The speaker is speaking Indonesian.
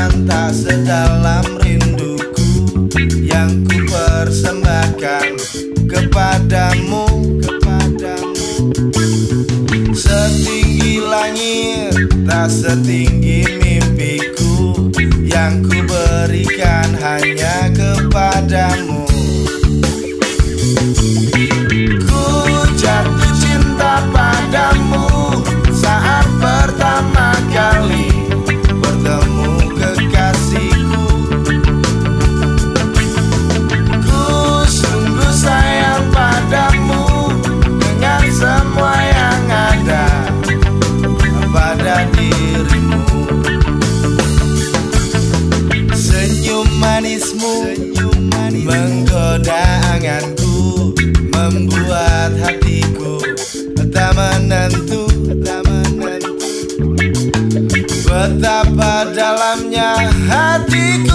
Tak sedalam rinduku Yang ku persembahkan kepadamu Kepadamu. Setinggi langit tak setinggi mimpiku Yang ku berikan hanya kepadamu. Senyum manismu menggoda anganku membuat hatiku tak menentu Betapa dalamnya hati